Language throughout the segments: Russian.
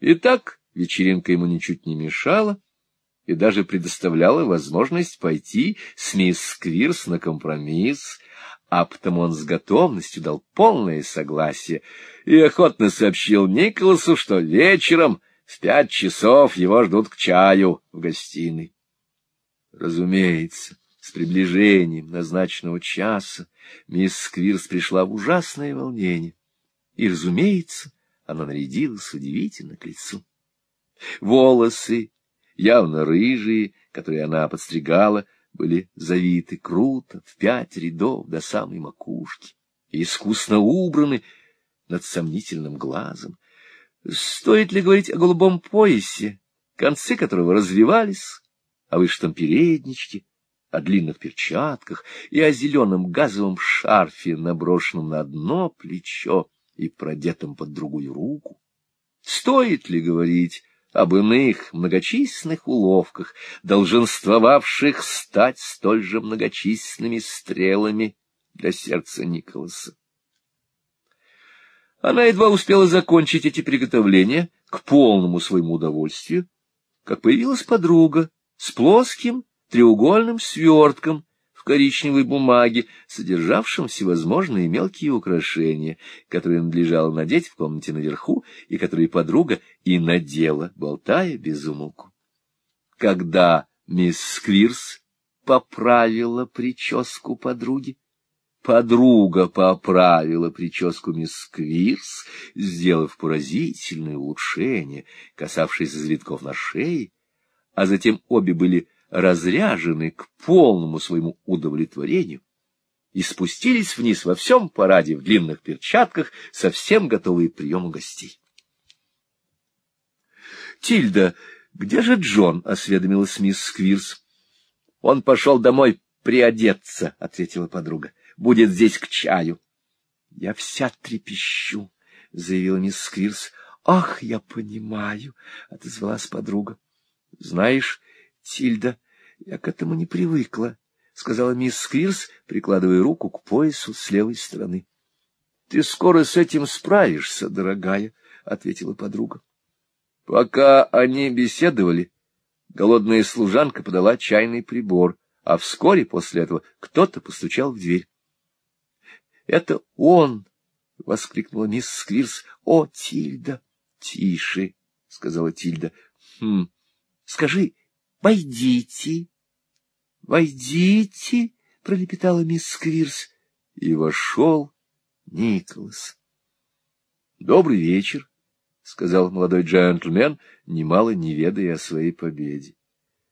Итак, вечеринка ему ничуть не мешала и даже предоставляла возможность пойти с мисс Сквирс на компромисс, а потому он с готовностью дал полное согласие и охотно сообщил Николасу, что вечером в пять часов его ждут к чаю в гостиной. Разумеется, с приближением назначенного часа мисс Сквирс пришла в ужасное волнение, и, разумеется, она нарядилась удивительно к лицу. Волосы, явно рыжие, которые она подстригала, были завиты круто, в пять рядов до самой макушки, искусно убраны над сомнительным глазом. Стоит ли говорить о голубом поясе, концы которого развивались, о вышитом передничке, о длинных перчатках и о зеленом газовом шарфе, наброшенном на одно плечо и продетом под другую руку? Стоит ли говорить об иных многочисленных уловках, долженствовавших стать столь же многочисленными стрелами для сердца Николаса. Она едва успела закончить эти приготовления к полному своему удовольствию, как появилась подруга с плоским треугольным свертком коричневой бумаге, содержавшем всевозможные мелкие украшения, которые надлежало надеть в комнате наверху, и которые подруга и надела, болтая без умолку. Когда мисс Сквирс поправила прическу подруги, подруга поправила прическу мисс Сквирс, сделав поразительное улучшение, касавшееся завитков на шее, а затем обе были разряжены к полному своему удовлетворению и спустились вниз во всем параде в длинных перчатках, совсем готовые к приему гостей. «Тильда, где же Джон?» — осведомилась мисс Сквирс. «Он пошел домой приодеться», — ответила подруга. «Будет здесь к чаю». «Я вся трепещу», — заявила мисс Сквирс. «Ах, я понимаю», — отозвалась подруга. «Знаешь, Тильда, я к этому не привыкла, — сказала мисс Сквирс, прикладывая руку к поясу с левой стороны. — Ты скоро с этим справишься, дорогая, — ответила подруга. Пока они беседовали, голодная служанка подала чайный прибор, а вскоре после этого кто-то постучал в дверь. — Это он! — воскликнула мисс Сквирс. — О, Тильда! — Тише! — сказала Тильда. — Хм, скажи, Войдите, войдите, — пролепетала мисс Сквирс, и вошел Николас. — Добрый вечер, — сказал молодой джентльмен, немало не ведая о своей победе.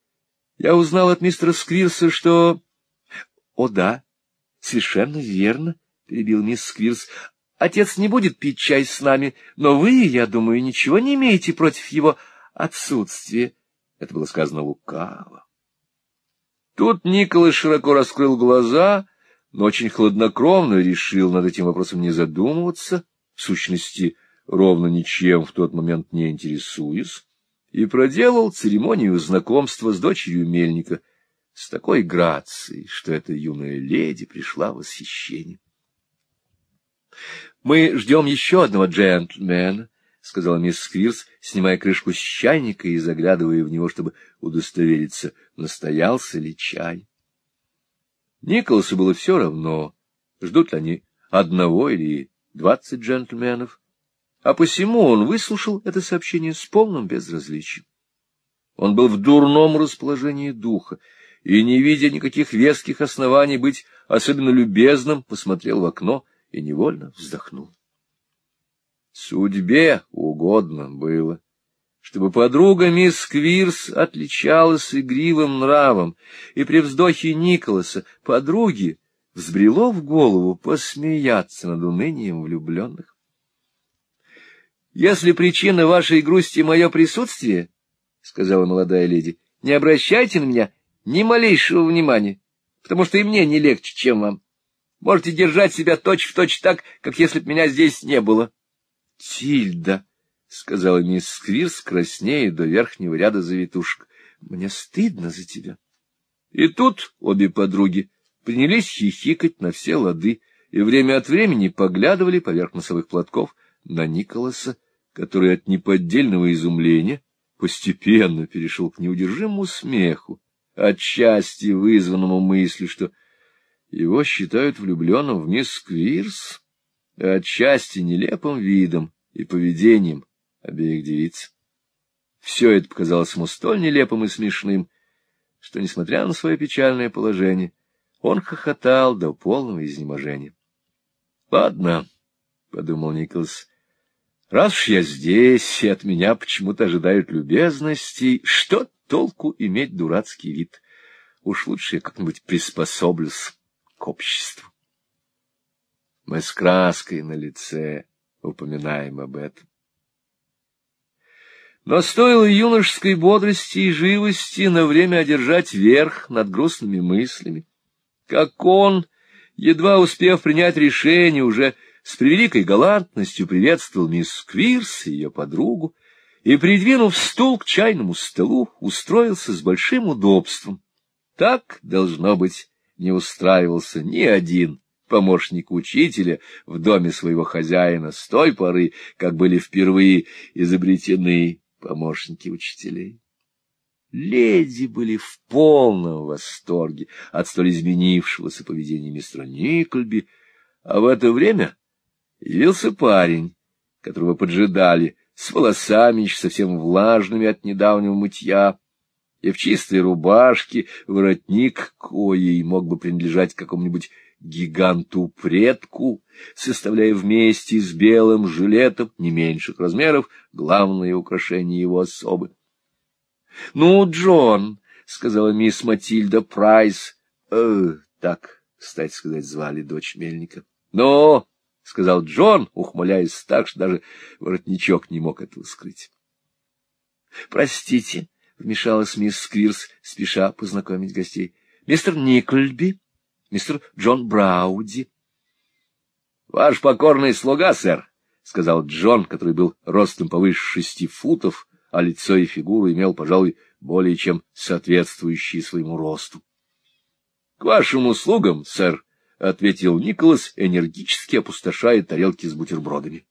— Я узнал от мистера Сквирса, что... — О, да, совершенно верно, — перебил мисс Сквирс. — Отец не будет пить чай с нами, но вы, я думаю, ничего не имеете против его отсутствия. Это было сказано лукаво. Тут Николас широко раскрыл глаза, но очень хладнокровно решил над этим вопросом не задумываться, в сущности, ровно ничем в тот момент не интересуясь, и проделал церемонию знакомства с дочерью Мельника с такой грацией, что эта юная леди пришла в восхищение. — Мы ждем еще одного джентльмена, — сказала мисс Сквирс, снимая крышку с чайника и заглядывая в него, чтобы удостовериться, настоялся ли чай. Николасу было все равно, ждут ли они одного или двадцать джентльменов, а посему он выслушал это сообщение с полным безразличием. Он был в дурном расположении духа и, не видя никаких веских оснований быть особенно любезным, посмотрел в окно и невольно вздохнул. Судьбе угодно было, чтобы подруга мисс Квирс отличалась игривым нравом, и при вздохе Николаса подруги взбрело в голову посмеяться над унынием влюбленных. — Если причина вашей грусти — мое присутствие, — сказала молодая леди, — не обращайте на меня ни малейшего внимания, потому что и мне не легче, чем вам. Можете держать себя точь-в-точь точь так, как если б меня здесь не было. —— Тильда, — сказала мисс Сквирс, краснея до верхнего ряда завитушек, — мне стыдно за тебя. И тут обе подруги принялись хихикать на все лады и время от времени поглядывали поверх носовых платков на Николаса, который от неподдельного изумления постепенно перешел к неудержимому смеху, отчасти вызванному мыслью, что его считают влюбленным в мисс Квирс, отчасти нелепым видом и поведением обеих девиц. Все это показалось ему столь нелепым и смешным, что, несмотря на свое печальное положение, он хохотал до полного изнеможения. — Ладно, — подумал Николас, — раз уж я здесь, и от меня почему-то ожидают любезностей, что толку иметь дурацкий вид? Уж лучше я как-нибудь приспособлюсь к обществу. Мы с краской на лице упоминаем об этом. Но стоило юношеской бодрости и живости на время одержать верх над грустными мыслями, как он, едва успев принять решение, уже с превеликой галантностью приветствовал мисс Квирс и ее подругу, и, придвинув стул к чайному столу, устроился с большим удобством. Так, должно быть, не устраивался ни один помощник учителя в доме своего хозяина с той поры, как были впервые изобретены помощники учителей. Леди были в полном восторге от столь изменившегося поведения мистера Никольби, а в это время явился парень, которого поджидали, с волосами еще совсем влажными от недавнего мытья, и в чистой рубашке воротник, коей мог бы принадлежать какому-нибудь гиганту-предку, составляя вместе с белым жилетом не меньших размеров главное украшение его особы. — Ну, Джон, — сказала мисс Матильда Прайс, э, так, кстати сказать, звали дочь Мельника. — Но, — сказал Джон, ухмыляясь так, что даже воротничок не мог этого скрыть. — Простите, — вмешалась мисс Сквирс, спеша познакомить гостей. — Мистер Никольби, мистер Джон Брауди. — Ваш покорный слуга, сэр, — сказал Джон, который был ростом повыше шести футов, а лицо и фигуру имел, пожалуй, более чем соответствующие своему росту. — К вашим услугам, сэр, — ответил Николас, энергически опустошая тарелки с бутербродами.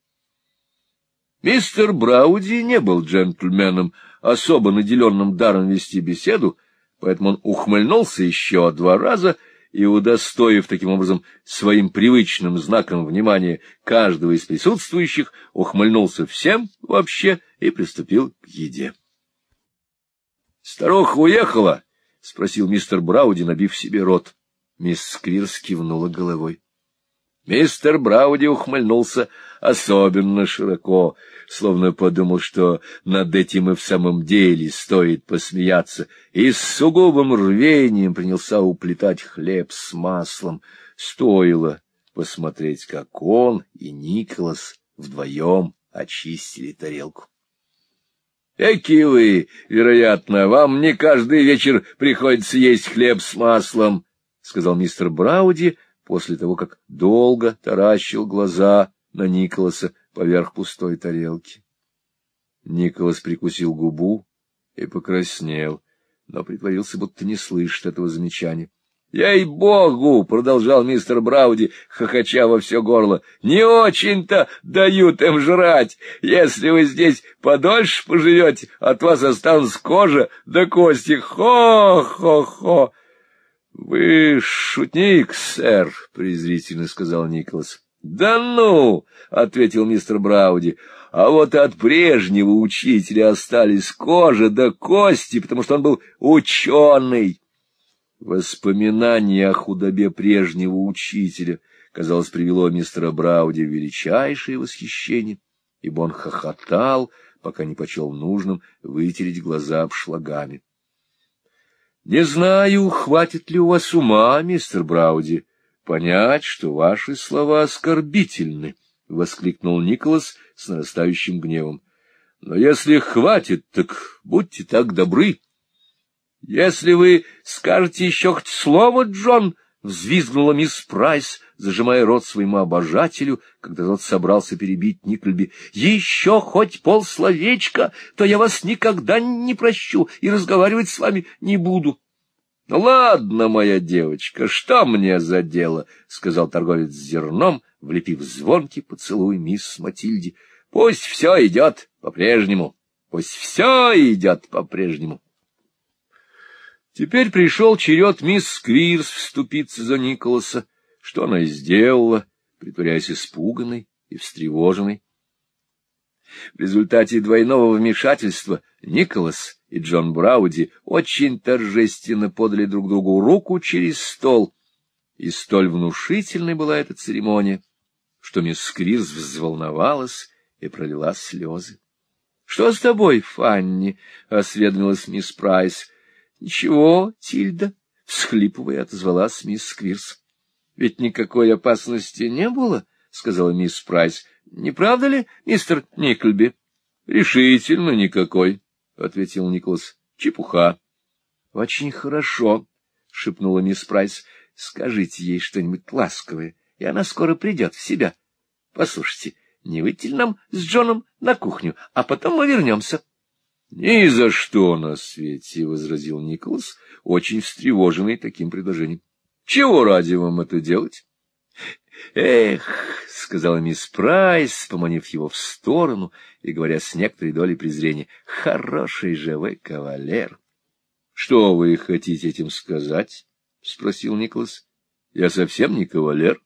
Мистер Брауди не был джентльменом, особо наделенным даром вести беседу, поэтому он ухмыльнулся еще два раза и, удостоив таким образом своим привычным знаком внимания каждого из присутствующих, ухмыльнулся всем вообще и приступил к еде. — Старуха уехала? — спросил мистер Брауди, набив себе рот. Мисс Сквирс кивнула головой. Мистер Брауди ухмыльнулся особенно широко, словно подумал, что над этим и в самом деле стоит посмеяться, и с сугубым рвением принялся уплетать хлеб с маслом. Стоило посмотреть, как он и Николас вдвоем очистили тарелку. — Эки вы, вероятно, вам не каждый вечер приходится есть хлеб с маслом, — сказал мистер Брауди, — после того, как долго таращил глаза на Николаса поверх пустой тарелки. Николас прикусил губу и покраснел, но притворился, будто не слышит этого замечания. — Ей-богу! — продолжал мистер Брауди, хохоча во все горло. — Не очень-то дают им жрать. Если вы здесь подольше поживете, от вас останутся кожа да кости. Хо-хо-хо! — Вы шутник, сэр, — презрительно сказал Николас. — Да ну, — ответил мистер Брауди, — а вот от прежнего учителя остались кожа да кости, потому что он был ученый. Воспоминание о худобе прежнего учителя, казалось, привело мистера Брауди в величайшее восхищение, ибо он хохотал, пока не почел нужным вытереть глаза обшлагами. — Не знаю, хватит ли у вас ума, мистер Брауди, понять, что ваши слова оскорбительны, — воскликнул Николас с нарастающим гневом. — Но если хватит, так будьте так добры. — Если вы скажете еще хоть слово, Джон, — взвизгнула мисс Прайс, зажимая рот своему обожателю, когда тот собрался перебить Никольби. — Еще хоть полсловечка, то я вас никогда не прощу и разговаривать с вами не буду. — Ладно, моя девочка, что мне за дело? — сказал торговец зерном, влепив звонкий поцелуй мисс Матильде. — Пусть все идет по-прежнему. Пусть все идет по-прежнему. Теперь пришел черед мисс Сквирс вступиться за Николаса. Что она сделала, притворяясь испуганной и встревоженной? В результате двойного вмешательства Николас и Джон Брауди очень торжественно подали друг другу руку через стол, и столь внушительной была эта церемония, что мисс Сквирс взволновалась и пролила слезы. — Что с тобой, Фанни? — осведомилась мисс Прайс. — Ничего, Тильда, — всхлипывая, отозвалась мисс Сквирс. — Ведь никакой опасности не было, — сказала мисс Прайс. — Не правда ли, мистер Никльби? — Решительно никакой, — ответил Николас. — Чепуха. — Очень хорошо, — шепнула мисс Прайс. — Скажите ей что-нибудь ласковое, и она скоро придет в себя. Послушайте, не выйти ли нам с Джоном на кухню, а потом мы вернемся? — Ни за что на свете, — возразил Николас, очень встревоженный таким предложением. — Чего ради вам это делать? — Эх, — сказала мисс Прайс, поманив его в сторону и говоря с некоторой долей презрения, — хороший же вы кавалер. — Что вы хотите этим сказать? — спросил Николас. — Я совсем не кавалер.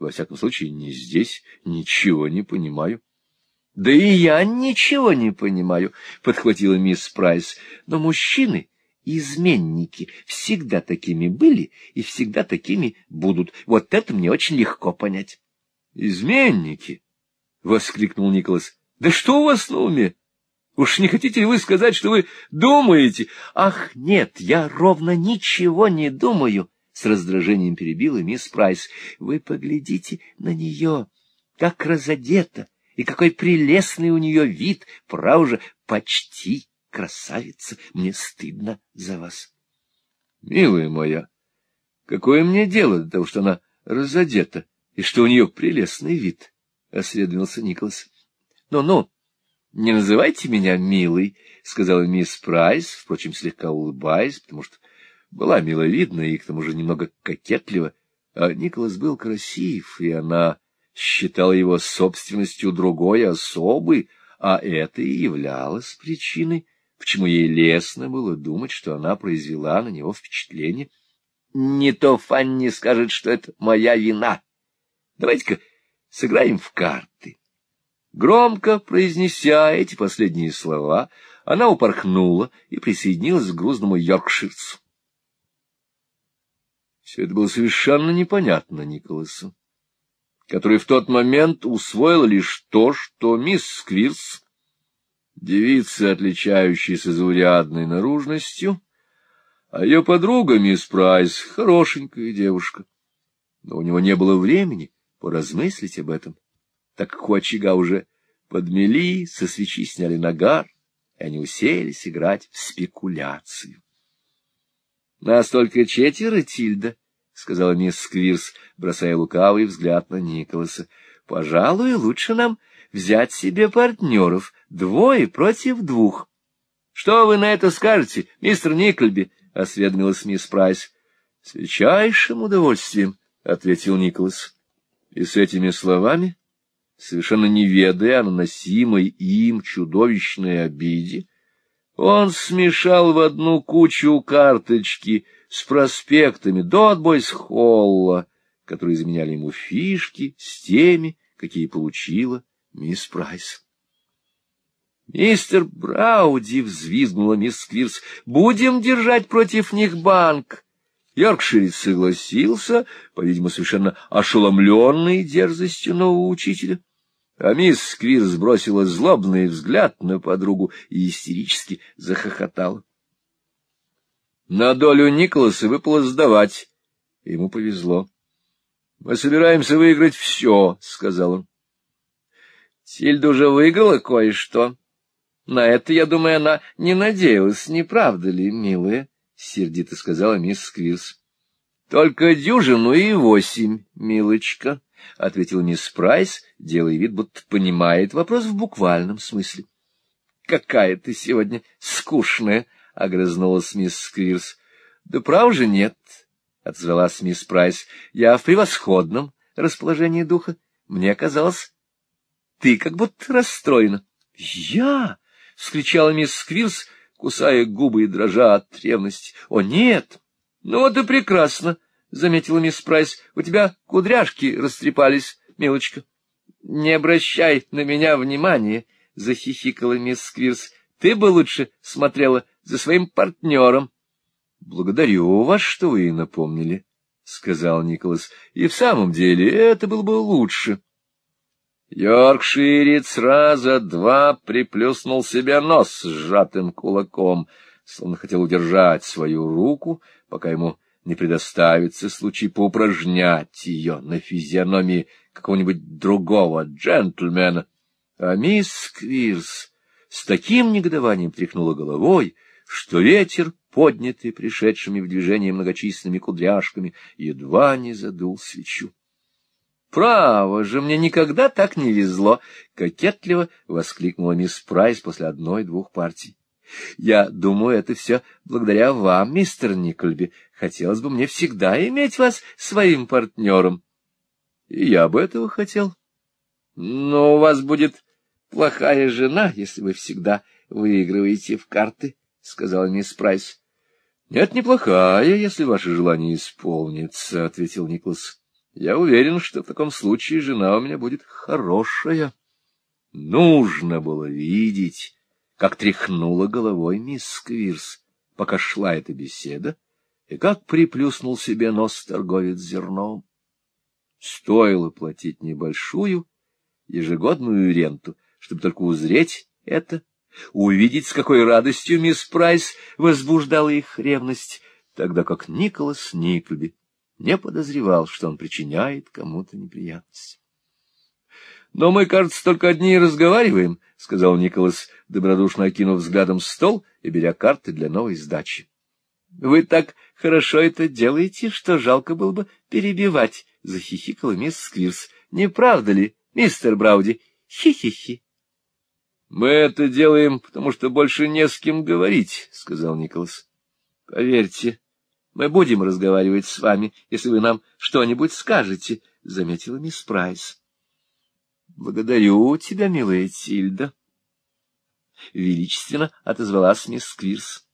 Во всяком случае, не здесь. Ничего не понимаю. — Да и я ничего не понимаю, — подхватила мисс Прайс. — Но мужчины изменники всегда такими были и всегда такими будут. Вот это мне очень легко понять. — Изменники? — воскликнул Николас. — Да что у вас на уме? Уж не хотите ли вы сказать, что вы думаете? — Ах, нет, я ровно ничего не думаю, — с раздражением перебила мисс Прайс. — Вы поглядите на нее, как разодета, и какой прелестный у нее вид, право же, почти красавица, мне стыдно за вас. — Милая моя, какое мне дело до того, что она разодета и что у нее прелестный вид? — осведомился Николас. «Ну — Ну-ну, не называйте меня милой, — сказала мисс Прайс, впрочем, слегка улыбаясь, потому что была миловидна и к тому же немного кокетлива. А Николас был красив, и она считала его собственностью другой особы, а это и являлось причиной почему ей лестно было думать, что она произвела на него впечатление. Не то Фанни скажет, что это моя вина. Давайте-ка сыграем в карты. Громко произнеся эти последние слова, она упорхнула и присоединилась к грузному йоркширцу. Все это было совершенно непонятно Николасу, который в тот момент усвоил лишь то, что мисс Сквирс девица, отличающаяся заурядной наружностью, а ее подруга, мисс Прайс, хорошенькая девушка. Но у него не было времени поразмыслить об этом, так как у очага уже подмели, со свечи сняли нагар, и они уселись играть в спекуляцию. — Нас только четверо, Тильда, — сказала мисс Сквирс, бросая лукавый взгляд на Николаса. — Пожалуй, лучше нам взять себе партнеров, двое против двух. — Что вы на это скажете, мистер Никольби? — осведомилась мисс Прайс. — С величайшим удовольствием, — ответил Николас. И с этими словами, совершенно не ведая о наносимой им чудовищной обиде, он смешал в одну кучу карточки с проспектами до отбойс-холла, которые заменяли ему фишки с теми, какие получила мисс Прайс. «Мистер Брауди!» — взвизгнула мисс Сквирс. «Будем держать против них банк!» Йоркширец согласился, по-видимому, совершенно ошеломленный дерзостью нового учителя. А мисс Сквирс сбросила злобный взгляд на подругу и истерически захохотала. На долю Николаса выпало сдавать. Ему повезло. — Мы собираемся выиграть все, — сказал он. Сильда уже выиграла кое-что. На это, я думаю, она не надеялась, не правда ли, милая? — сердито сказала мисс Сквирс. — Только дюжину и восемь, милочка, — ответила мисс Прайс, делая вид, будто понимает вопрос в буквальном смысле. — Какая ты сегодня скучная, — огрызнулась мисс Сквирс. — Да прав же нет, — отозвалась мисс Прайс. — Я в превосходном расположении духа. Мне казалось, ты как будто расстроена. — Я? — вскричала мисс Сквирс, кусая губы и дрожа от ревности. — О, нет! Ну вот и прекрасно, — заметила мисс Прайс. — У тебя кудряшки растрепались, милочка. — Не обращай на меня внимания, — захихикала мисс Сквирс. — Ты бы лучше смотрела за своим партнером. — Благодарю вас, что вы напомнили, — сказал Николас. — И в самом деле это было бы лучше. Йоркширец раза два приплюснул себе нос сжатым кулаком, словно хотел удержать свою руку, пока ему не предоставится случай поупражнять ее на физиономии какого-нибудь другого джентльмена. А мисс Сквирс с таким негодованием тряхнула головой, что ветер, поднятый пришедшими в движение многочисленными кудряшками, едва не задул свечу. «Право же, мне никогда так не везло!» — кокетливо воскликнула мисс Прайс после одной-двух партий. «Я думаю, это все благодаря вам, мистер Никольби. Хотелось бы мне всегда иметь вас своим партнером». «И я бы этого хотел. Но у вас будет плохая жена, если вы всегда выигрываете в карты», — сказала мисс Прайс. «Нет, неплохая, если ваше желание исполнится», — ответил Николас. Я уверен, что в таком случае жена у меня будет хорошая. Нужно было видеть, как тряхнула головой мисс Сквирс, пока шла эта беседа, и как приплюснул себе нос торговец зерном. Стоило платить небольшую ежегодную ренту, чтобы только узреть это, увидеть, с какой радостью мисс Прайс возбуждала их ревность, тогда как Николас Никльби не подозревал, что он причиняет кому-то неприятность. — Но мы, кажется, только одни и разговариваем, — сказал Николас, добродушно окинув взглядом стол и беря карты для новой сдачи. — Вы так хорошо это делаете, что жалко было бы перебивать, — захихикала мисс Сквирс. — Не правда ли, мистер Брауди? Хи-хи-хи. — Мы это делаем, потому что больше не с кем говорить, — сказал Николас. — Поверьте, мы будем разговаривать с вами, если вы нам что-нибудь скажете, — заметила мисс Прайс. — Благодарю тебя, милая Тильда. Величественно отозвалась мисс Сквирс.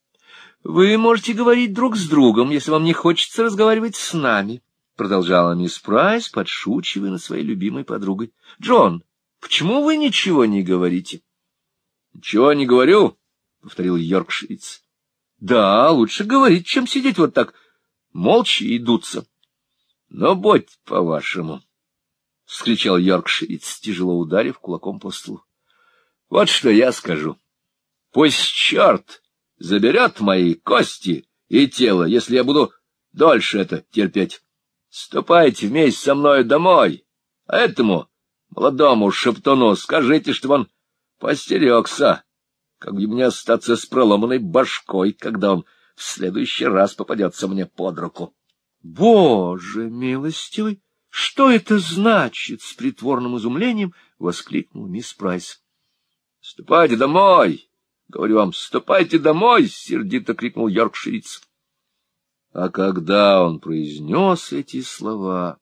— Вы можете говорить друг с другом, если вам не хочется разговаривать с нами, — продолжала мисс Прайс, подшучивая над своей любимой подругой. — Джон, почему вы ничего не говорите? — Ничего не говорю, — повторил Йоркшириц. Да, лучше говорить, чем сидеть вот так, молча и дуться. Но будь по-вашему, — вскричал Йоркшириц, тяжело ударив кулаком по столу. — Вот что я скажу. Пусть черт заберет мои кости и тело, если я буду дольше это терпеть. Ступайте вместе со мной домой, а этому молодому шептуну скажите, что он постерегся как бы мне остаться с проломанной башкой, когда он в следующий раз попадется мне под руку. — Боже милостивый! Что это значит? — с притворным изумлением воскликнул мисс Прайс. — Ступайте домой! — говорю вам, ступайте домой! — сердито крикнул Йоркшириц. А когда он произнес эти слова,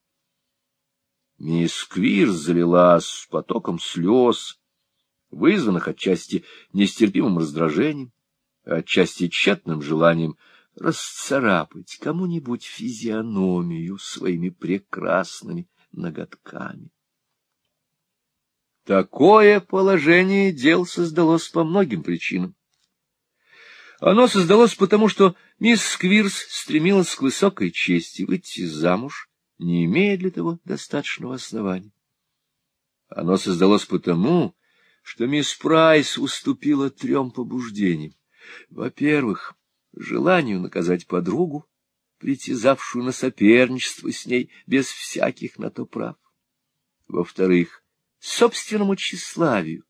мисс Квир залилась потоком слез, вызванных отчасти нестерпимым раздражением, отчасти тщетным желанием расцарапать кому-нибудь физиономию своими прекрасными ноготками. Такое положение дел создалось по многим причинам. Оно создалось потому, что мисс Сквирс стремилась к высокой чести выйти замуж, не имея для того достаточного основания. Оно создалось потому, что мисс Прайс уступила трем побуждениям. Во-первых, желанию наказать подругу, притязавшую на соперничество с ней без всяких на то прав. Во-вторых, собственному тщеславию,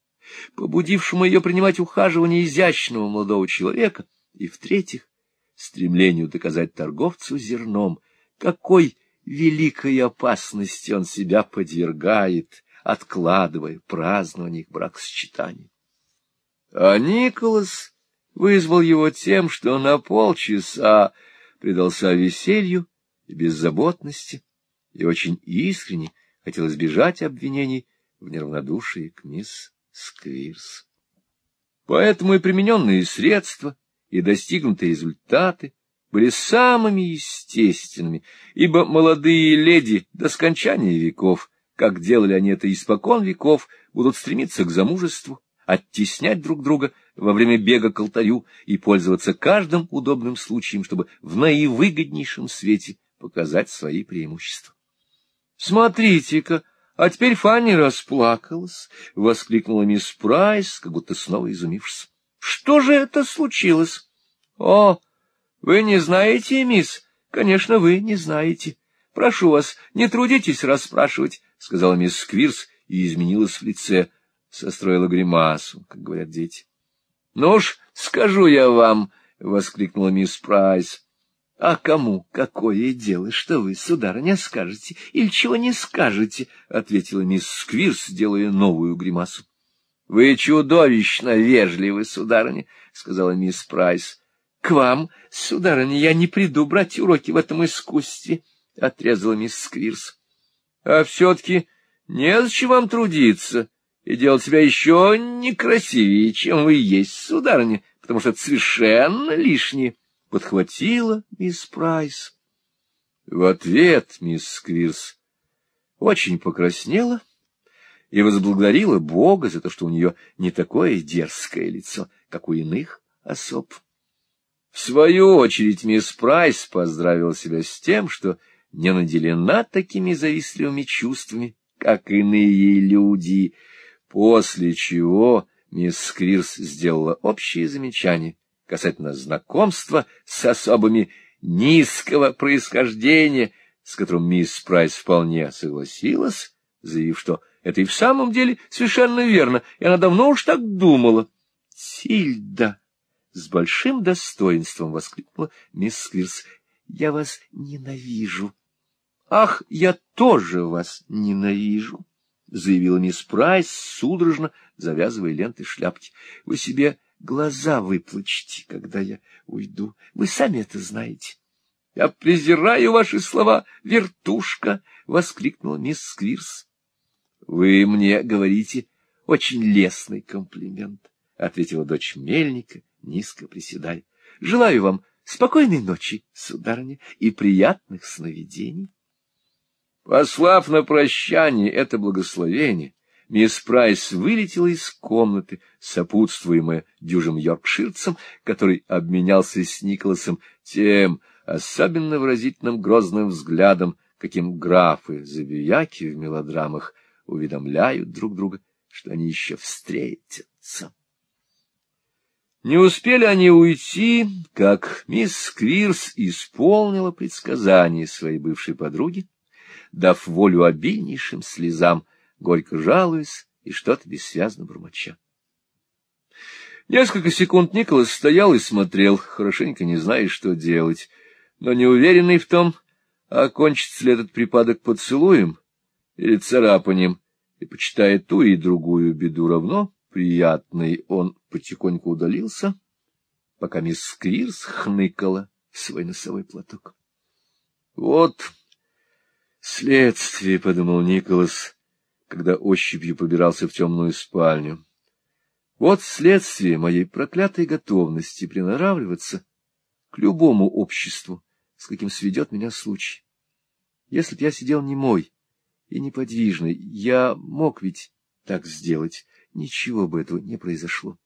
побудившему ее принимать ухаживание изящного молодого человека. И в-третьих, стремлению доказать торговцу зерном, какой великой опасности он себя подвергает, откладывая празднование их бракосочетания. А Николас вызвал его тем, что на полчаса предался веселью и беззаботности, и очень искренне хотел избежать обвинений в неравнодушии к мисс Сквирс. Поэтому и примененные средства, и достигнутые результаты были самыми естественными, ибо молодые леди до скончания веков, как делали они это испокон веков, будут стремиться к замужеству, оттеснять друг друга во время бега к алтарю и пользоваться каждым удобным случаем, чтобы в наивыгоднейшем свете показать свои преимущества. «Смотрите-ка, а теперь Фанни расплакалась!» — воскликнула мисс Прайс, как будто снова изумившись. «Что же это случилось?» «О, вы не знаете, мисс? Конечно, вы не знаете. Прошу вас, не трудитесь расспрашивать», — сказала мисс Сквирс и изменилась в лице, состроила гримасу, как говорят дети. «Ну уж скажу я вам», — воскликнула мисс Прайс. А кому какое дело, что вы, сударыня, скажете или чего не скажете? — ответила мисс Сквирс, делая новую гримасу. — Вы чудовищно вежливы, сударыня, — сказала мисс Прайс. — К вам, сударыня, я не приду брать уроки в этом искусстве, — отрезала мисс Сквирс. — А все-таки незачем вам трудиться и делать себя еще некрасивее, чем вы есть, сударыня, потому что это совершенно лишнее. — подхватила мисс Прайс. В ответ мисс Сквирс очень покраснела и возблагодарила Бога за то, что у нее не такое дерзкое лицо, как у иных особ. В свою очередь мисс Прайс поздравила себя с тем, что не наделена такими завистливыми чувствами, как иные люди, после чего мисс Сквирс сделала общее замечание — касательно знакомства с особами низкого происхождения, с которым мисс Прайс вполне согласилась, заявив, что это и в самом деле совершенно верно, и она давно уж так думала. — Тильда! — с большим достоинством воскликнула мисс Сквирс. — Я вас ненавижу. — Ах, я тоже вас ненавижу! — заявила мисс Прайс, судорожно завязывая ленты шляпки. — Вы себе глаза выплачете, когда я уйду. Вы сами это знаете. — Я презираю ваши слова, вертушка! — воскликнула мисс Сквирс. — Вы мне говорите очень лестный комплимент, — ответила дочь мельника, низко приседая. — Желаю вам спокойной ночи, сударыня, и приятных сновидений. Послав на прощание это благословение, мисс Прайс вылетела из комнаты, сопутствуемая дюжим йоркширцем, который обменялся с Николасом тем особенно выразительным грозным взглядом, каким графы забияки в мелодрамах уведомляют друг друга, что они еще встретятся. Не успели они уйти, как мисс Сквирс исполнила предсказание своей бывшей подруги, дав волю обильнейшим слезам, горько жалуясь и что-то бессвязно бормоча. Несколько секунд Николас стоял и смотрел, хорошенько не зная, что делать, но неуверенный в том, окончится ли этот припадок поцелуем или царапанием, и, почитая ту и другую беду равно приятной, он потихоньку удалился, пока мисс Сквирс хныкала в свой носовой платок. — Вот следствие, — подумал Николас, когда ощупью побирался в темную спальню. Вот следствие моей проклятой готовности приноравливаться к любому обществу, с каким сведет меня случай. Если б я сидел немой и неподвижный, я мог ведь так сделать, ничего бы этого не произошло.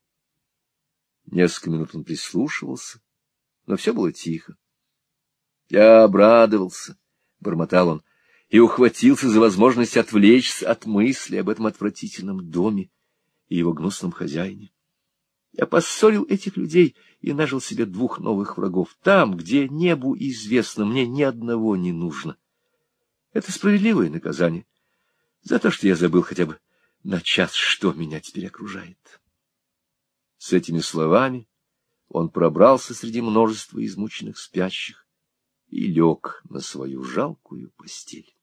Несколько минут он прислушивался, но все было тихо. Я обрадовался, — бормотал он, и ухватился за возможность отвлечься от мысли об этом отвратительном доме и его гнусном хозяине. Я поссорил этих людей и нажил себе двух новых врагов там, где небу известно, мне ни одного не нужно. Это справедливое наказание за то, что я забыл хотя бы на час, что меня теперь окружает. С этими словами он пробрался среди множества измученных спящих и лег на свою жалкую постель.